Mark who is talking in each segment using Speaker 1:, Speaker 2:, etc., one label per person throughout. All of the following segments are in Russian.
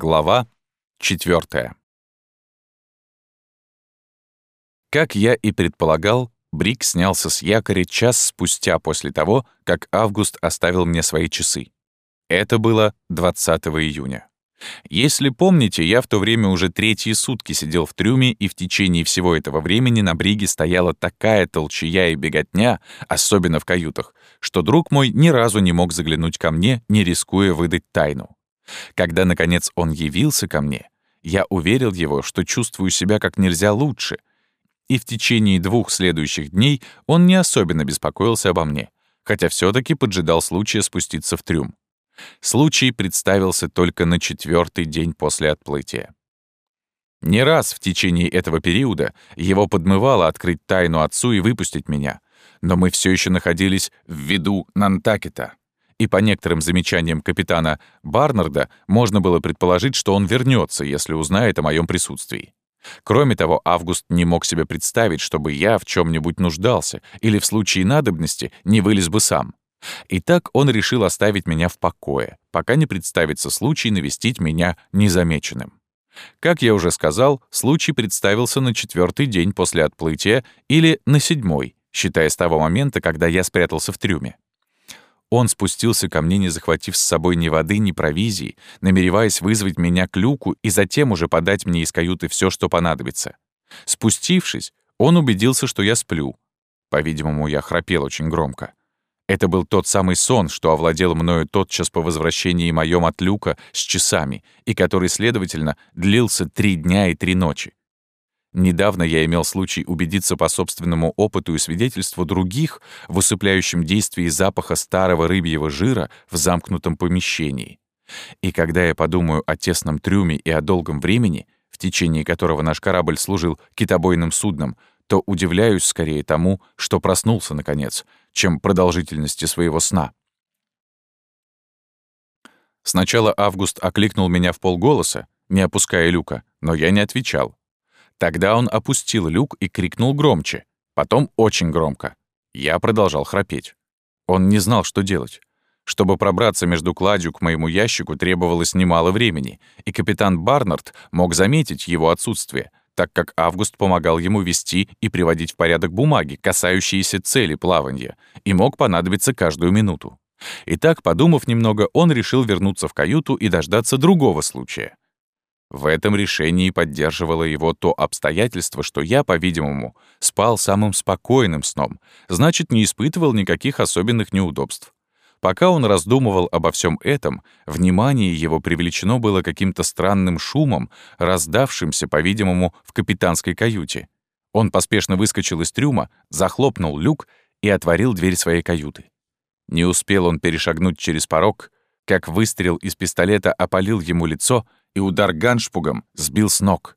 Speaker 1: Глава 4. Как я и предполагал, Брик снялся с якоря час спустя после того, как Август оставил мне свои часы. Это было 20 июня. Если помните, я в то время уже третьи сутки сидел в трюме, и в течение всего этого времени на бриге стояла такая толчая и беготня, особенно в каютах, что друг мой ни разу не мог заглянуть ко мне, не рискуя выдать тайну. Когда, наконец, он явился ко мне, я уверил его, что чувствую себя как нельзя лучше, и в течение двух следующих дней он не особенно беспокоился обо мне, хотя все таки поджидал случая спуститься в трюм. Случай представился только на четвертый день после отплытия. Не раз в течение этого периода его подмывало открыть тайну отцу и выпустить меня, но мы все еще находились в виду Нантакета и по некоторым замечаниям капитана Барнарда можно было предположить, что он вернется, если узнает о моем присутствии. Кроме того, Август не мог себе представить, чтобы я в чем нибудь нуждался или в случае надобности не вылез бы сам. И так он решил оставить меня в покое, пока не представится случай навестить меня незамеченным. Как я уже сказал, случай представился на четвертый день после отплытия или на седьмой, считая с того момента, когда я спрятался в трюме. Он спустился ко мне, не захватив с собой ни воды, ни провизии, намереваясь вызвать меня к люку и затем уже подать мне из каюты все, что понадобится. Спустившись, он убедился, что я сплю. По-видимому, я храпел очень громко. Это был тот самый сон, что овладел мною тотчас по возвращении моем от люка с часами, и который, следовательно, длился три дня и три ночи. Недавно я имел случай убедиться по собственному опыту и свидетельству других в усыпляющем действии запаха старого рыбьего жира в замкнутом помещении. И когда я подумаю о тесном трюме и о долгом времени, в течение которого наш корабль служил китобойным судном, то удивляюсь скорее тому, что проснулся, наконец, чем продолжительности своего сна. Сначала Август окликнул меня в полголоса, не опуская люка, но я не отвечал. Тогда он опустил люк и крикнул громче, потом очень громко. Я продолжал храпеть. Он не знал, что делать. Чтобы пробраться между кладью к моему ящику требовалось немало времени, и капитан Барнард мог заметить его отсутствие, так как Август помогал ему вести и приводить в порядок бумаги, касающиеся цели плавания, и мог понадобиться каждую минуту. Итак, подумав немного, он решил вернуться в каюту и дождаться другого случая — в этом решении поддерживало его то обстоятельство, что я, по-видимому, спал самым спокойным сном, значит, не испытывал никаких особенных неудобств. Пока он раздумывал обо всем этом, внимание его привлечено было каким-то странным шумом, раздавшимся, по-видимому, в капитанской каюте. Он поспешно выскочил из трюма, захлопнул люк и отворил дверь своей каюты. Не успел он перешагнуть через порог, как выстрел из пистолета опалил ему лицо — и удар ганшпугом сбил с ног.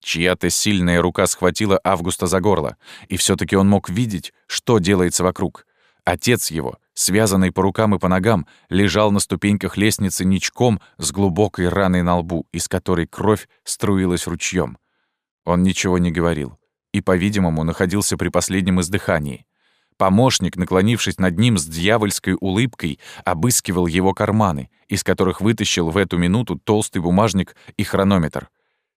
Speaker 1: Чья-то сильная рука схватила Августа за горло, и все таки он мог видеть, что делается вокруг. Отец его, связанный по рукам и по ногам, лежал на ступеньках лестницы ничком с глубокой раной на лбу, из которой кровь струилась ручьем. Он ничего не говорил и, по-видимому, находился при последнем издыхании. Помощник, наклонившись над ним с дьявольской улыбкой, обыскивал его карманы, из которых вытащил в эту минуту толстый бумажник и хронометр.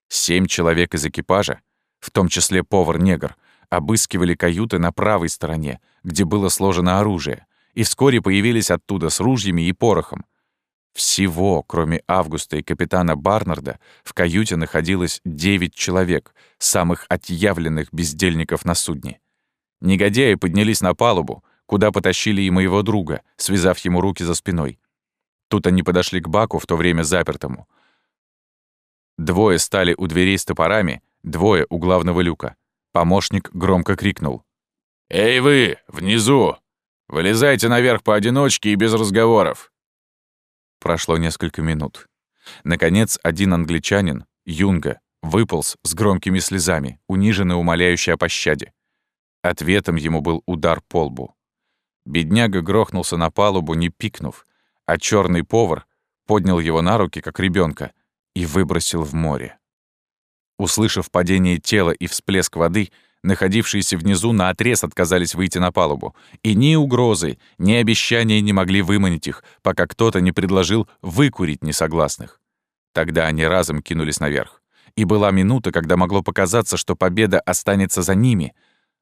Speaker 1: Семь человек из экипажа, в том числе повар-негр, обыскивали каюты на правой стороне, где было сложено оружие, и вскоре появились оттуда с ружьями и порохом. Всего, кроме Августа и капитана Барнарда, в каюте находилось девять человек, самых отъявленных бездельников на судне. Негодяи поднялись на палубу, куда потащили и моего друга, связав ему руки за спиной. Тут они подошли к баку, в то время запертому. Двое стали у дверей с топорами, двое у главного люка. Помощник громко крикнул. «Эй вы, внизу! Вылезайте наверх поодиночке и без разговоров!» Прошло несколько минут. Наконец, один англичанин, Юнга, выполз с громкими слезами, униженный умоляющий о пощаде. Ответом ему был удар по лбу. Бедняга грохнулся на палубу, не пикнув, а черный повар поднял его на руки, как ребенка, и выбросил в море. Услышав падение тела и всплеск воды, находившиеся внизу наотрез отказались выйти на палубу, и ни угрозы, ни обещания не могли выманить их, пока кто-то не предложил выкурить несогласных. Тогда они разом кинулись наверх. И была минута, когда могло показаться, что победа останется за ними.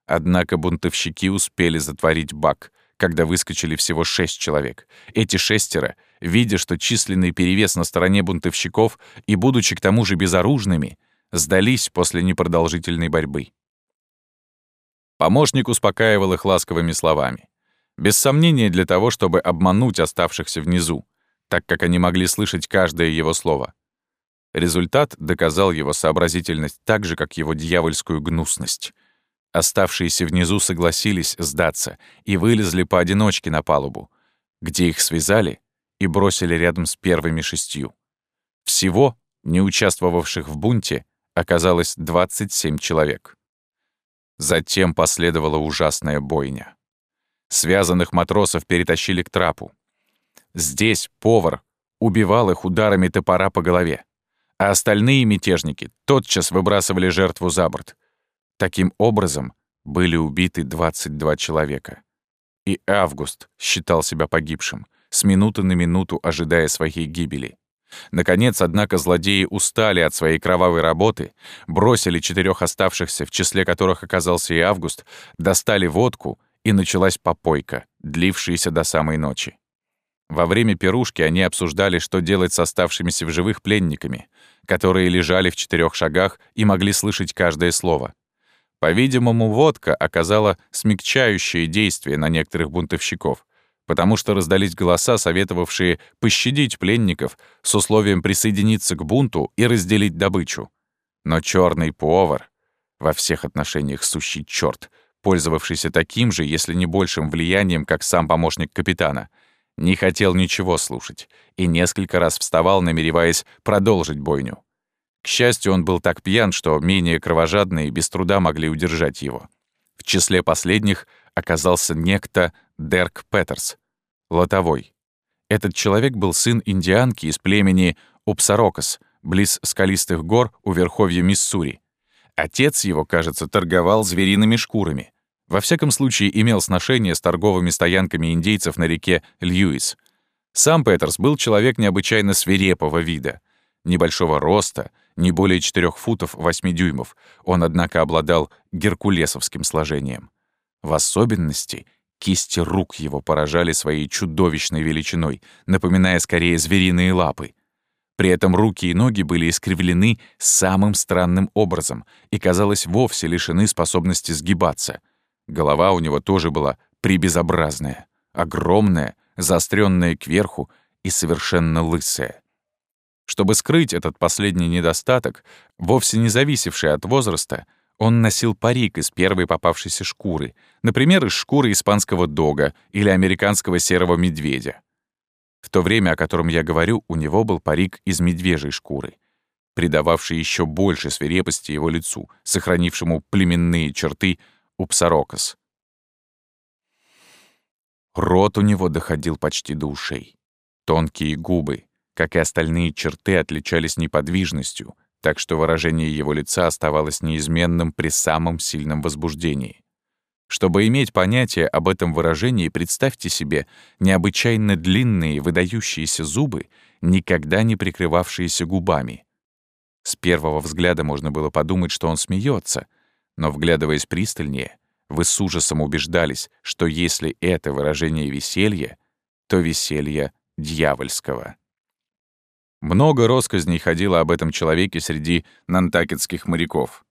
Speaker 1: Однако бунтовщики успели затворить бак, когда выскочили всего шесть человек. Эти шестеро, видя, что численный перевес на стороне бунтовщиков и будучи к тому же безоружными, сдались после непродолжительной борьбы. Помощник успокаивал их ласковыми словами. Без сомнения для того, чтобы обмануть оставшихся внизу, так как они могли слышать каждое его слово. Результат доказал его сообразительность так же, как его дьявольскую гнусность. Оставшиеся внизу согласились сдаться и вылезли поодиночке на палубу, где их связали и бросили рядом с первыми шестью. Всего, не участвовавших в бунте, оказалось 27 человек. Затем последовала ужасная бойня. Связанных матросов перетащили к трапу. Здесь повар убивал их ударами топора по голове а остальные мятежники тотчас выбрасывали жертву за борт. Таким образом, были убиты 22 человека. И Август считал себя погибшим, с минуты на минуту ожидая своей гибели. Наконец, однако, злодеи устали от своей кровавой работы, бросили четырех оставшихся, в числе которых оказался и Август, достали водку, и началась попойка, длившаяся до самой ночи. Во время пирушки они обсуждали, что делать с оставшимися в живых пленниками, которые лежали в четырех шагах и могли слышать каждое слово. По-видимому, водка оказала смягчающее действие на некоторых бунтовщиков, потому что раздались голоса, советовавшие пощадить пленников с условием присоединиться к бунту и разделить добычу. Но черный повар, во всех отношениях сущий черт, пользовавшийся таким же, если не большим влиянием, как сам помощник капитана — не хотел ничего слушать и несколько раз вставал, намереваясь продолжить бойню. К счастью, он был так пьян, что менее кровожадные без труда могли удержать его. В числе последних оказался некто Дерк Петерс, лотовой. Этот человек был сын индианки из племени Упсарокос, близ скалистых гор у верховья Миссури. Отец его, кажется, торговал звериными шкурами. Во всяком случае, имел сношение с торговыми стоянками индейцев на реке Льюис. Сам Петерс был человек необычайно свирепого вида. Небольшого роста, не более 4 футов 8 дюймов, он, однако, обладал геркулесовским сложением. В особенности кисти рук его поражали своей чудовищной величиной, напоминая скорее звериные лапы. При этом руки и ноги были искривлены самым странным образом и, казалось, вовсе лишены способности сгибаться — Голова у него тоже была прибезобразная, огромная, заостренная кверху и совершенно лысая. Чтобы скрыть этот последний недостаток, вовсе не зависевший от возраста, он носил парик из первой попавшейся шкуры, например, из шкуры испанского дога или американского серого медведя. В то время, о котором я говорю, у него был парик из медвежьей шкуры, придававший еще больше свирепости его лицу, сохранившему племенные черты Упсарокос. Рот у него доходил почти до ушей. Тонкие губы, как и остальные черты, отличались неподвижностью, так что выражение его лица оставалось неизменным при самом сильном возбуждении. Чтобы иметь понятие об этом выражении, представьте себе необычайно длинные выдающиеся зубы, никогда не прикрывавшиеся губами. С первого взгляда можно было подумать, что он смеется, но, вглядываясь пристальнее, вы с ужасом убеждались, что если это выражение веселья, то веселье дьявольского. Много росказней ходило об этом человеке среди нантакетских моряков.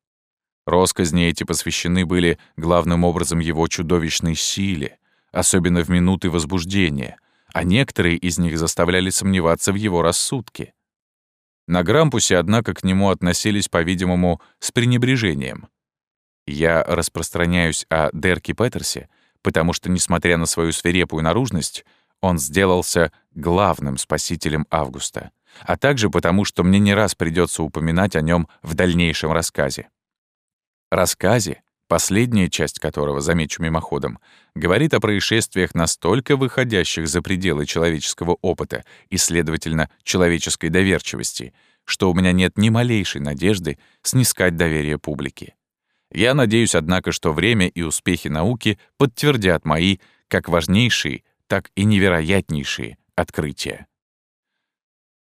Speaker 1: Росказни эти посвящены были главным образом его чудовищной силе, особенно в минуты возбуждения, а некоторые из них заставляли сомневаться в его рассудке. На Грампусе, однако, к нему относились, по-видимому, с пренебрежением. Я распространяюсь о Дерке Петерсе, потому что, несмотря на свою свирепую наружность, он сделался главным спасителем Августа, а также потому, что мне не раз придется упоминать о нем в дальнейшем рассказе. Рассказе, последняя часть которого, замечу мимоходом, говорит о происшествиях настолько выходящих за пределы человеческого опыта и, следовательно, человеческой доверчивости, что у меня нет ни малейшей надежды снискать доверие публики. Я надеюсь, однако, что время и успехи науки подтвердят мои как важнейшие, так и невероятнейшие открытия.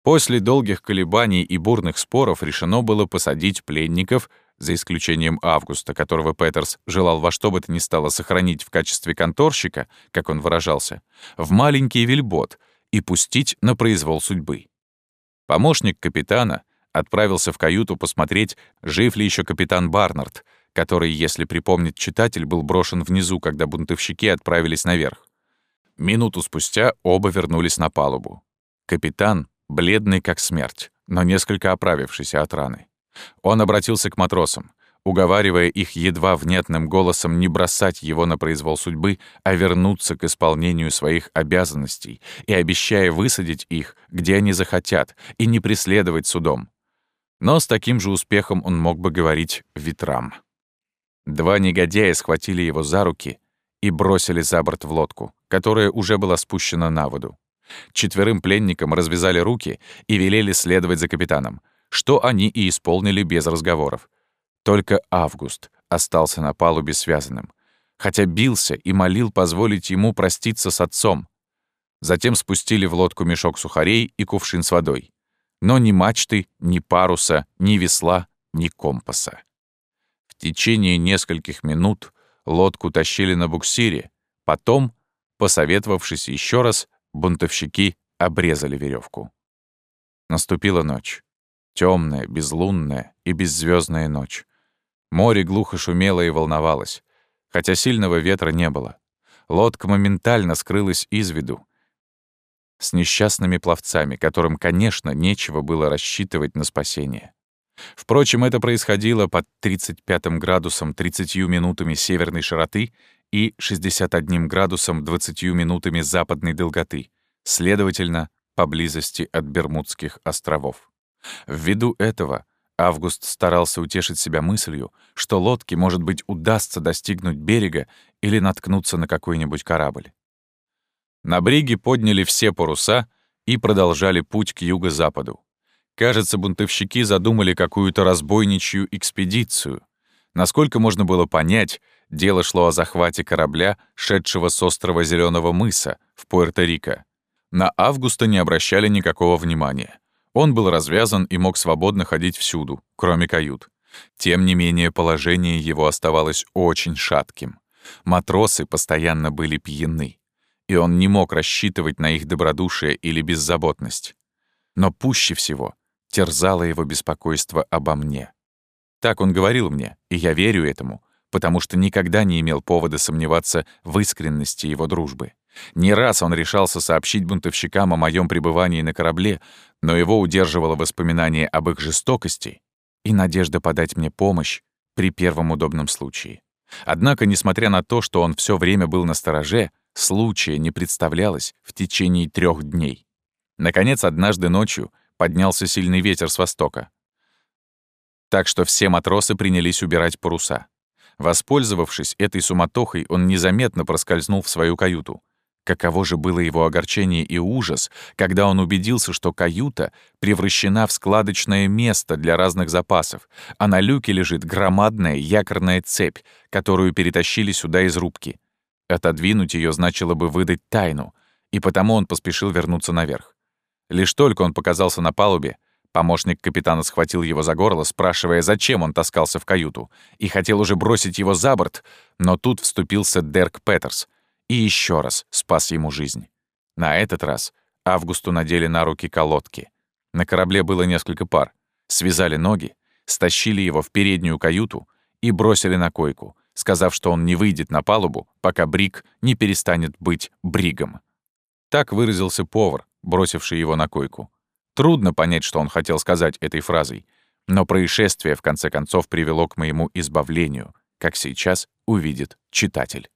Speaker 1: После долгих колебаний и бурных споров решено было посадить пленников, за исключением Августа, которого Петерс желал во что бы то ни стало сохранить в качестве конторщика, как он выражался, в маленький вельбот и пустить на произвол судьбы. Помощник капитана отправился в каюту посмотреть, жив ли еще капитан Барнард, который, если припомнить читатель, был брошен внизу, когда бунтовщики отправились наверх. Минуту спустя оба вернулись на палубу. Капитан бледный как смерть, но несколько оправившийся от раны. Он обратился к матросам, уговаривая их едва внятным голосом не бросать его на произвол судьбы, а вернуться к исполнению своих обязанностей и обещая высадить их, где они захотят, и не преследовать судом. Но с таким же успехом он мог бы говорить ветрам. Два негодяя схватили его за руки и бросили за борт в лодку, которая уже была спущена на воду. Четверым пленникам развязали руки и велели следовать за капитаном, что они и исполнили без разговоров. Только Август остался на палубе связанным, хотя бился и молил позволить ему проститься с отцом. Затем спустили в лодку мешок сухарей и кувшин с водой. Но ни мачты, ни паруса, ни весла, ни компаса. В течение нескольких минут лодку тащили на буксире, потом, посоветовавшись еще раз, Бунтовщики обрезали веревку. Наступила ночь. Темная, безлунная и беззвездная ночь. Море глухо шумело и волновалось, хотя сильного ветра не было. Лодка моментально скрылась из виду, с несчастными пловцами, которым, конечно, нечего было рассчитывать на спасение. Впрочем, это происходило под 35 градусом 30 минутами северной широты и 61 градусом 20 минутами западной долготы, следовательно, поблизости от Бермудских островов. Ввиду этого Август старался утешить себя мыслью, что лодке, может быть, удастся достигнуть берега или наткнуться на какой-нибудь корабль. На бриге подняли все паруса и продолжали путь к юго-западу. Кажется, бунтовщики задумали какую-то разбойничью экспедицию. Насколько можно было понять, дело шло о захвате корабля, шедшего с острова Зеленого мыса в Пуэрто-Рико. На Августа не обращали никакого внимания. Он был развязан и мог свободно ходить всюду, кроме кают. Тем не менее, положение его оставалось очень шатким. Матросы постоянно были пьяны, и он не мог рассчитывать на их добродушие или беззаботность. Но пуще всего терзало его беспокойство обо мне. Так он говорил мне, и я верю этому, потому что никогда не имел повода сомневаться в искренности его дружбы. Не раз он решался сообщить бунтовщикам о моем пребывании на корабле, но его удерживало воспоминание об их жестокости и надежда подать мне помощь при первом удобном случае. Однако, несмотря на то, что он все время был на стороже, случая не представлялось в течение трех дней. Наконец, однажды ночью поднялся сильный ветер с востока. Так что все матросы принялись убирать паруса. Воспользовавшись этой суматохой, он незаметно проскользнул в свою каюту. Каково же было его огорчение и ужас, когда он убедился, что каюта превращена в складочное место для разных запасов, а на люке лежит громадная якорная цепь, которую перетащили сюда из рубки. Отодвинуть ее значило бы выдать тайну, и потому он поспешил вернуться наверх. Лишь только он показался на палубе, помощник капитана схватил его за горло, спрашивая, зачем он таскался в каюту, и хотел уже бросить его за борт, но тут вступился Дерк Петерс и еще раз спас ему жизнь. На этот раз Августу надели на руки колодки. На корабле было несколько пар. Связали ноги, стащили его в переднюю каюту и бросили на койку, сказав, что он не выйдет на палубу, пока Бриг не перестанет быть Бригом. Так выразился повар, бросивший его на койку. Трудно понять, что он хотел сказать этой фразой, но происшествие в конце концов привело к моему избавлению, как сейчас увидит читатель.